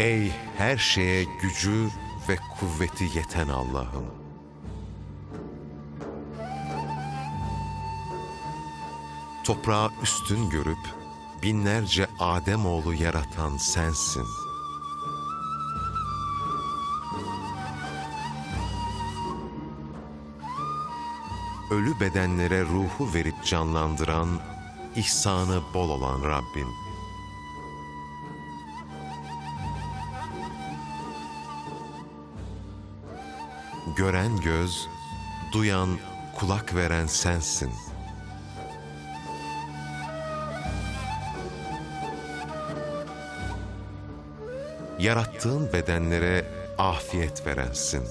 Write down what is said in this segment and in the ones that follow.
Ey her şeye gücü ve kuvveti yeten Allah'ım. Toprağı üstün görüp binlerce Ademoğlu yaratan sensin. Ölü bedenlere ruhu verip canlandıran, ihsanı bol olan Rabbim. Gören göz, duyan kulak veren sensin. Yarattığın bedenlere afiyet verensin.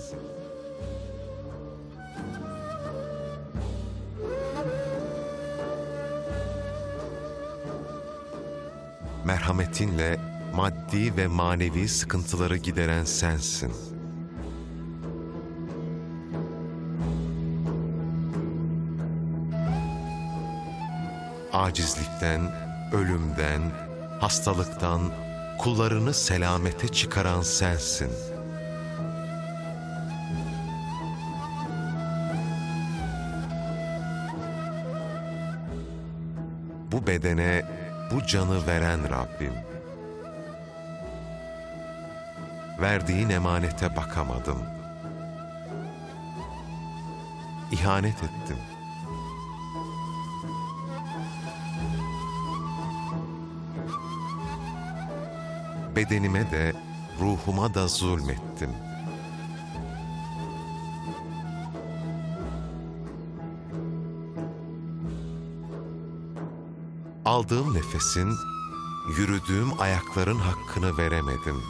Merhametinle maddi ve manevi sıkıntıları gideren sensin. Acizlikten, ölümden, hastalıktan kullarını selamete çıkaran sensin. Bu bedene bu canı veren Rabbim. Verdiğin emanete bakamadım. İhanet ettim. Bedenime de ruhuma da zulmettim. Aldığım nefesin, yürüdüğüm ayakların hakkını veremedim.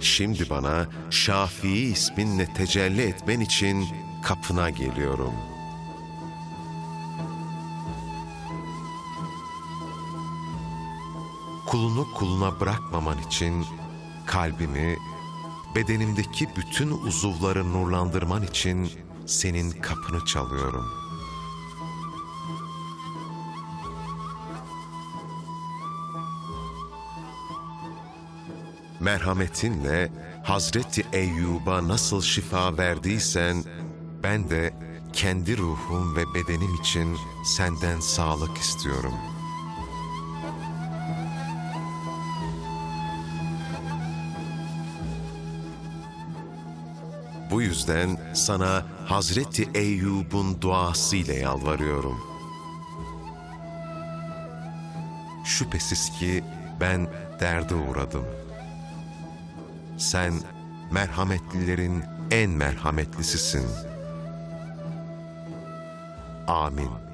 Şimdi bana Şafii isminle tecelli etmen için kapına geliyorum.'' Kulunu kuluna bırakmaman için kalbimi, bedenimdeki bütün uzuvları nurlandırman için senin kapını çalıyorum. Merhametinle Hazreti Eyyub'a nasıl şifa verdiysen, ben de kendi ruhum ve bedenim için senden sağlık istiyorum.'' Bu yüzden sana Hazreti Eyyub'un duası ile yalvarıyorum. Şüphesiz ki ben derde uğradım. Sen merhametlilerin en merhametlisisin. Amin.